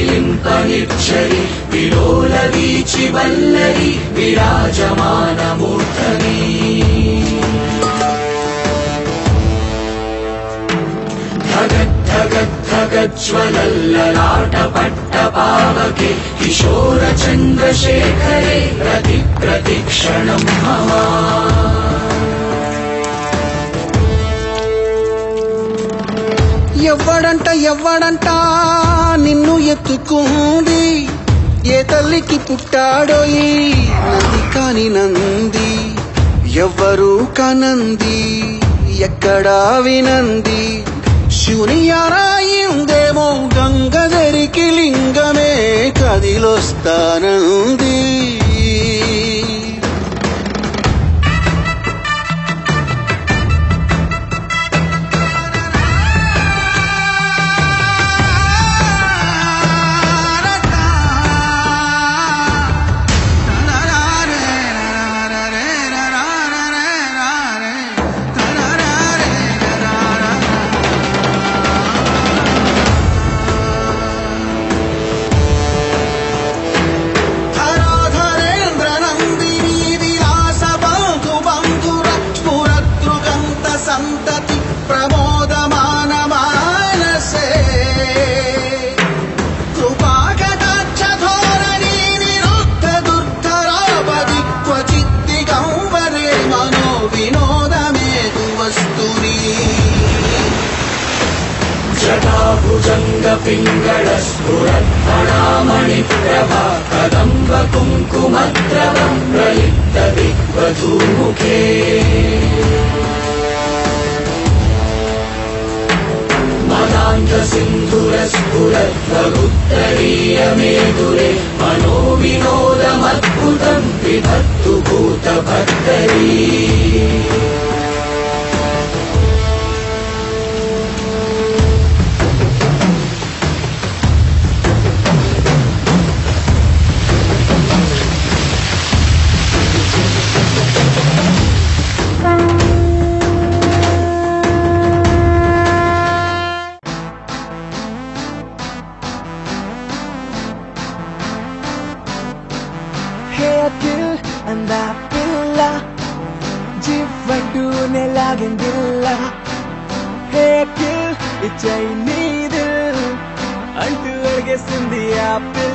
भ्रमन्निलिम्पनिक्षरि विलोलवीचि वल्लरि विराजमानमूर्धनि ప్రజ్వలల్లలాట పట్ట పావకే కిశోర చంద్రశేఖరే ప్రతి ప్రతిక్షణం భవా ఎవ్వడంట ఎవ్వడంట నిన్ను ఎత్తుకుంది ఏ తల్లికి పుట్టాడో నంది కాని నంది ఎవ్వరూ కనంది ఎక్కడా వినంది. శివుని ఆరాయిందేమో గంగ గంగధరికి లింగమే కదిలొస్తానంది. सन्तति प्रमोदमानमानसे सुपाकटोरणीनिरुद्ध दुर्धरापदि त्वचित्ति गौवरे मनो विनोद मे तु वस्तुरी कुङ्कुमत्र मदान्तसिन्धुरस्फुरद्वगुत्तरीयमेदुरे मनो you and I bila Jifak dune lagin dilla Hey you, it's a needle Until I get in the apple